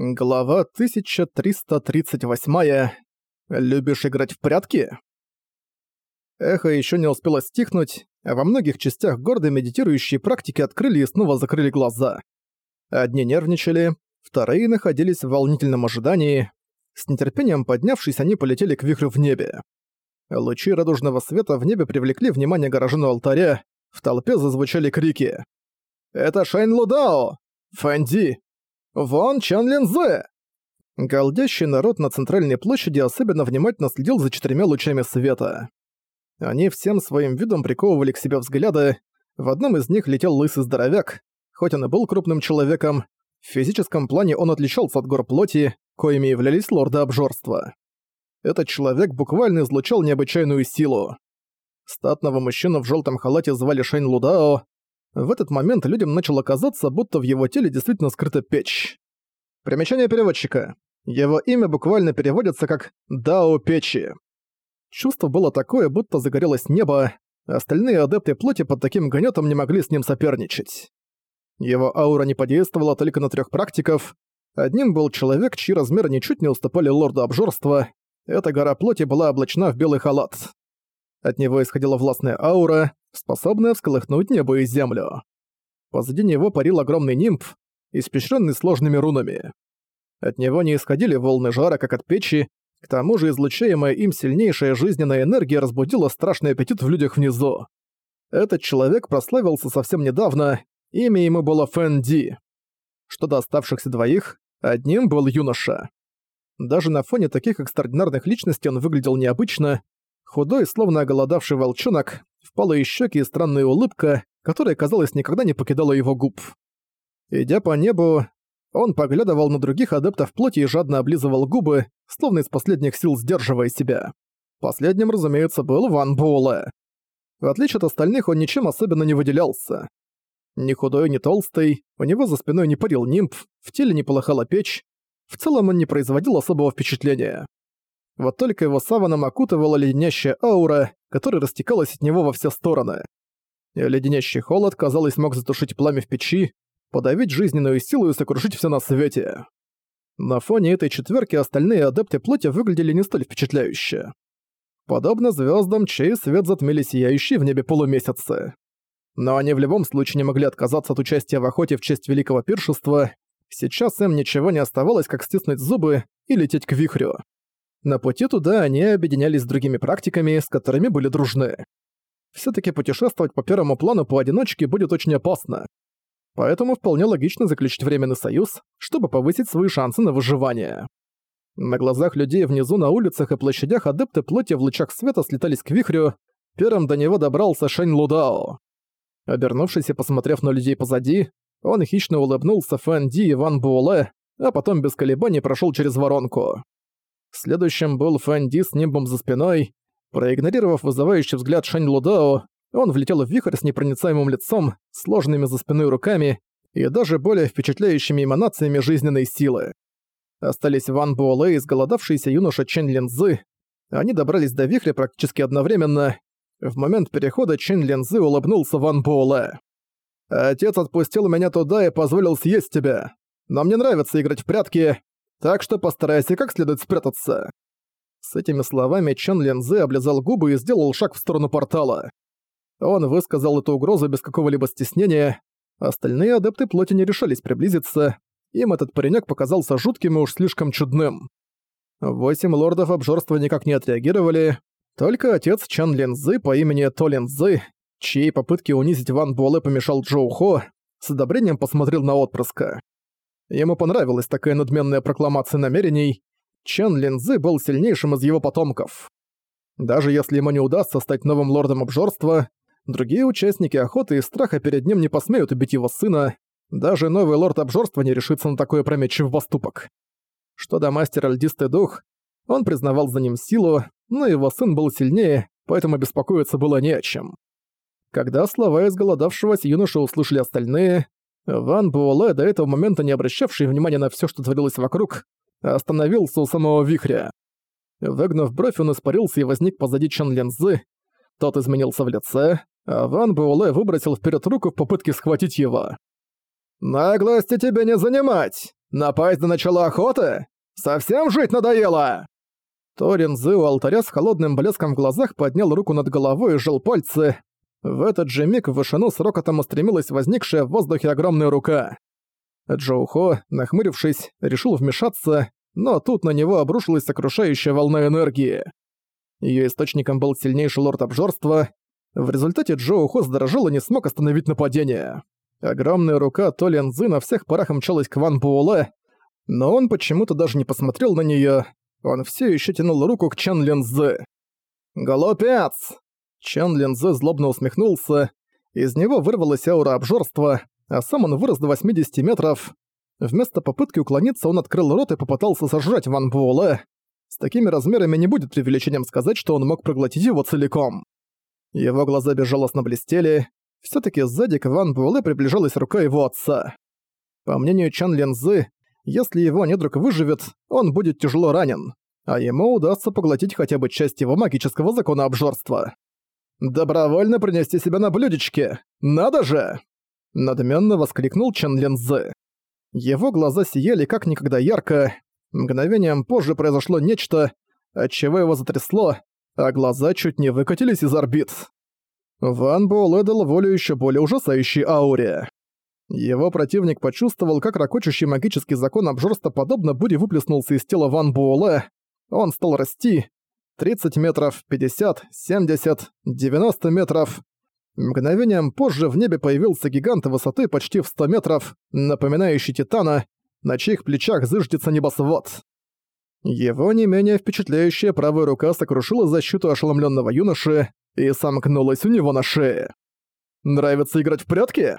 Глава 1338. Любишь играть в прятки? Эхо еще не успело стихнуть, а во многих частях города медитирующие практики открыли и снова закрыли глаза. Одни нервничали, вторые находились в волнительном ожидании. С нетерпением поднявшись, они полетели к вихрю в небе. Лучи радужного света в небе привлекли внимание горожан алтаря, в толпе зазвучали крики. «Это Шайн Лудао! Фэнди! «Вон Чан Линзе!» Голдящий народ на центральной площади особенно внимательно следил за четырьмя лучами света. Они всем своим видом приковывали к себе взгляды. В одном из них летел лысый здоровяк. Хоть он и был крупным человеком, в физическом плане он отличался от гор плоти, коими являлись лорды обжорства. Этот человек буквально излучал необычайную силу. Статного мужчину в желтом халате звали Шайн Лудао, в этот момент людям начало казаться, будто в его теле действительно скрыта печь. Примечание переводчика. Его имя буквально переводится как «Дао Печи». Чувство было такое, будто загорелось небо, остальные адепты плоти под таким гонётом не могли с ним соперничать. Его аура не подействовала только на трех практиков. Одним был человек, чьи размеры ничуть не уступали лорду обжорства. Эта гора плоти была облачена в белый халат. От него исходила властная аура, способная всколыхнуть небо и землю. Позади него парил огромный нимб, испещренный сложными рунами. От него не исходили волны жара, как от печи, к тому же излучаемая им сильнейшая жизненная энергия разбудила страшный аппетит в людях внизу. Этот человек прославился совсем недавно, имя ему было Фэн Ди. Что до оставшихся двоих, одним был юноша. Даже на фоне таких экстраординарных личностей он выглядел необычно, худой, словно оголодавший волчонок, впалые щеки и странная улыбка, которая, казалось, никогда не покидала его губ. Идя по небу, он поглядывал на других адептов плоти и жадно облизывал губы, словно из последних сил сдерживая себя. Последним, разумеется, был Ван Буэлэ. В отличие от остальных, он ничем особенно не выделялся. Ни худой, ни толстый, у него за спиной не парил нимб, в теле не полыхала печь. В целом он не производил особого впечатления. Вот только его саваном окутывала леденящая аура, которая растекалась от него во все стороны. Леденящий холод, казалось, мог затушить пламя в печи, подавить жизненную силу и сокрушить все на свете. На фоне этой четверки остальные адепты плоти выглядели не столь впечатляюще. Подобно звездам, чей свет затмили сияющие в небе полумесяцы. Но они в любом случае не могли отказаться от участия в охоте в честь великого пиршества. Сейчас им ничего не оставалось, как стиснуть зубы и лететь к вихрю. На пути туда они объединялись с другими практиками, с которыми были дружны. Всё-таки путешествовать по первому плану поодиночке будет очень опасно. Поэтому вполне логично заключить временный союз, чтобы повысить свои шансы на выживание. На глазах людей внизу на улицах и площадях адепты плоти в лучах света слетались к вихрю, первым до него добрался Шэнь Лудао. Обернувшись и посмотрев на людей позади, он хищно улыбнулся Фэн Ди и Ван Буэлэ, а потом без колебаний прошёл через воронку. Следующим был Фэн Ди с нимбом за спиной. Проигнорировав вызывающий взгляд Шань Лудао, он влетел в вихрь с непроницаемым лицом, сложными за спиной руками и даже более впечатляющими эманациями жизненной силы. Остались Ван Буэлэ и сголодавшийся юноша Чен Линзы. Они добрались до вихря практически одновременно. В момент перехода Чен Линзы улыбнулся Ван Буэлэ. «Отец отпустил меня туда и позволил съесть тебя. Но мне нравится играть в прятки, так что постарайся как следует спрятаться». С этими словами Чон Линзы облизал губы и сделал шаг в сторону портала. Он высказал эту угрозу без какого-либо стеснения. Остальные адепты плоти не решались приблизиться. Им этот паренек показался жутким и уж слишком чудным. Восемь лордов обжорства никак не отреагировали. Только отец Чан Линзы по имени То Линзы, чьей попытки унизить Ван Буэлэ помешал Джоу Хо, с одобрением посмотрел на отпрыска. Ему понравилась такая надменная прокламация намерений. Чен Линзы был сильнейшим из его потомков. Даже если ему не удастся стать новым лордом обжорства, другие участники охоты из страха перед ним не посмеют убить его сына, даже новый лорд обжорства не решится на такой опрометчивый поступок. Что до мастера льдистый дух, он признавал за ним силу, но его сын был сильнее, поэтому беспокоиться было не о чем. Когда слова изголодавшегося юноши услышали остальные, Ван Буэлэ, до этого момента не обращавший внимания на все, что творилось вокруг, остановился у самого вихря. Выгнув бровь, он испарился и возник позади Чан Линзы. Тот изменился в лице, а Ван Буэлэ выбросил вперед руку в попытке схватить его. «Наглости тебе не занимать!» Напасть до начала охоты? Совсем жить надоело?» Торин Зы у алтаря с холодным блеском в глазах поднял руку над головой и сжал пальцы. В этот же миг в вышину с рокотом устремилась возникшая в воздухе огромная рука. Джоухо, нахмурившись, решил вмешаться, но тут на него обрушилась сокрушающая волна энергии. Её источником был сильнейший лорд обжорства. В результате Джоухо задрожал и не смог остановить нападение. Огромная рука Толин Зы на всех парах мчалась к Ван Буэлэ, но он почему-то даже не посмотрел на неё. Он всё ещё тянул руку к Чан Линзы. «Голубец!» Чан Линзы злобно усмехнулся. Из него вырвалась аура обжорства, а сам он вырос до 80 метров. Вместо попытки уклониться он открыл рот и попытался сожрать Ван Буэлэ. С такими размерами не будет преувеличением сказать, что он мог проглотить его целиком. Его глаза безжалостно блестели. все таки сзади к Ван Буэлэ приближалась рука его отца. По мнению Чан Линзы, если его недруг выживет, он будет тяжело ранен, а ему удастся поглотить хотя бы часть его магического закона обжорства. «Добровольно принести себя на блюдечке! Надо же!» Надменно воскликнул Чан Линзы. Его глаза сияли как никогда ярко. Мгновением позже произошло нечто, отчего его затрясло, а глаза чуть не выкатились из орбит. Ван Буэлэ дал волю еще более ужасающей ауре. Его противник почувствовал, как ракочущий магический закон обжорства подобно буре выплеснулся из тела Ван Буэлэ. Он стал расти. 30 метров, 50, 70, 90 метров. Мгновением позже в небе появился гигант высоты почти в 100 метров, напоминающий Титана, на чьих плечах зыждется небосвод. Его не менее впечатляющая правая рука сокрушила защиту ошеломленного юноши и сомкнулась у него на шее. «Нравится играть в прятки?»